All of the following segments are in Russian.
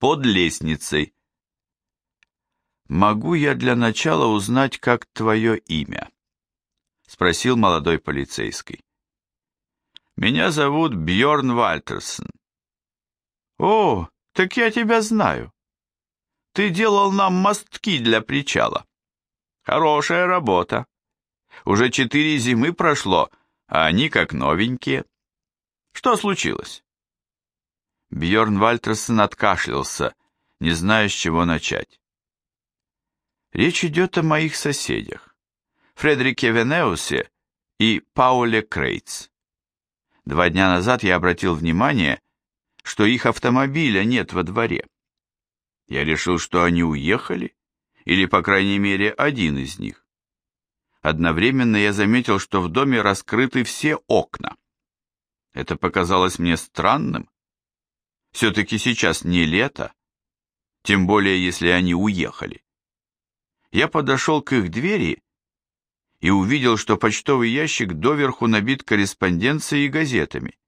под лестницей. «Могу я для начала узнать, как твое имя?» — спросил молодой полицейский. «Меня зовут Бьорн Вальтерсон». «О, так я тебя знаю. Ты делал нам мостки для причала. Хорошая работа. Уже четыре зимы прошло, а они как новенькие. Что случилось?» Бьорн Вальтерсон откашлялся, не зная, с чего начать. Речь идет о моих соседях, Фредерике Венеусе и Пауле Крейтс. Два дня назад я обратил внимание, что их автомобиля нет во дворе. Я решил, что они уехали, или, по крайней мере, один из них. Одновременно я заметил, что в доме раскрыты все окна. Это показалось мне странным. Все-таки сейчас не лето, тем более, если они уехали. Я подошел к их двери и увидел, что почтовый ящик доверху набит корреспонденцией и газетами.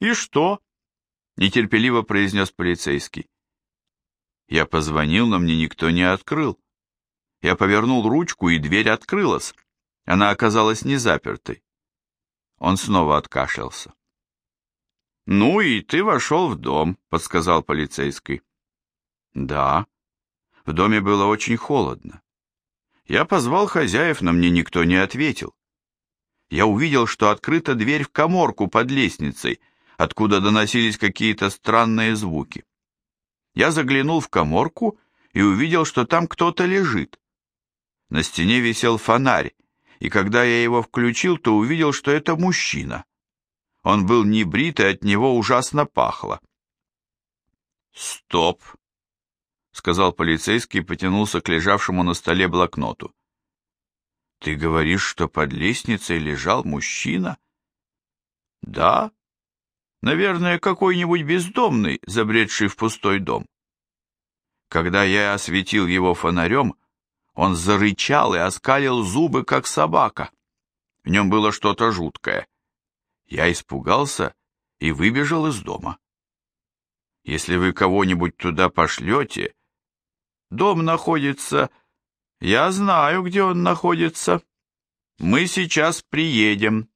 «И что?» — нетерпеливо произнес полицейский. Я позвонил, но мне никто не открыл. Я повернул ручку, и дверь открылась. Она оказалась не запертой. Он снова откашлялся. «Ну и ты вошел в дом», — подсказал полицейский. «Да». В доме было очень холодно. Я позвал хозяев, но мне никто не ответил. Я увидел, что открыта дверь в коморку под лестницей, откуда доносились какие-то странные звуки. Я заглянул в коморку и увидел, что там кто-то лежит. На стене висел фонарь, и когда я его включил, то увидел, что это мужчина. Он был не брит, и от него ужасно пахло. «Стоп!» — сказал полицейский и потянулся к лежавшему на столе блокноту. «Ты говоришь, что под лестницей лежал мужчина?» «Да. Наверное, какой-нибудь бездомный, забредший в пустой дом. Когда я осветил его фонарем, он зарычал и оскалил зубы, как собака. В нем было что-то жуткое. Я испугался и выбежал из дома. Если вы кого-нибудь туда пошлете... Дом находится... Я знаю, где он находится. Мы сейчас приедем.